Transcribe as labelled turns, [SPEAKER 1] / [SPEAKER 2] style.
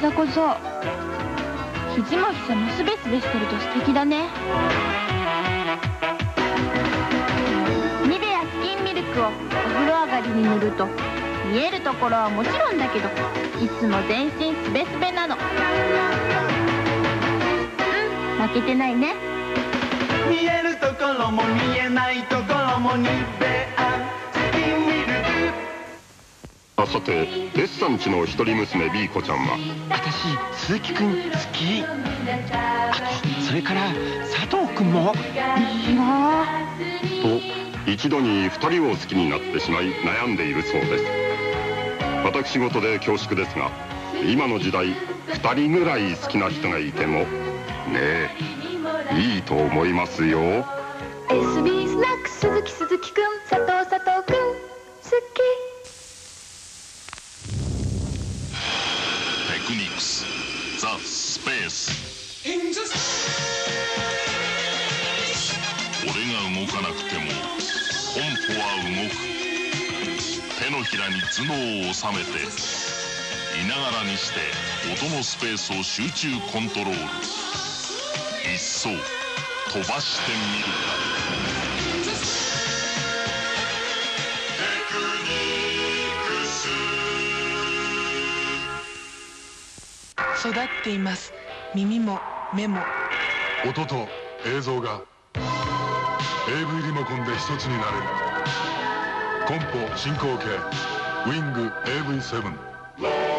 [SPEAKER 1] らこそ。肘も膝もすべすべしてると素敵だね。ニベアスキンミルクをお風呂上がりに塗ると見えるところはもちろんだけどいつも全身すべすべなの。うん負けてないね。
[SPEAKER 2] 見えるところも見えないところもニベア
[SPEAKER 3] あさてデッサンちの一人娘ビーコちゃんは？
[SPEAKER 4] 私鈴木くん好き。あとそれから佐藤くんも。いいな
[SPEAKER 3] と一度に二人を好きになってしまい悩んでいるそうです。私事で恐縮ですが今の時代二人ぐらい好きな人がいてもねえいいと思いますよ
[SPEAKER 1] ク
[SPEAKER 5] ニクスザ・スペース俺が動かなくても本舗は動く。手のひらに頭脳を収めていながらにして音のスペースを集中コントロール。一層飛ばしてみる。か
[SPEAKER 6] 育っています。耳も目も。
[SPEAKER 7] 音と映像が AV リモコンで一つになれる。コンポ進行形。ウィング AV7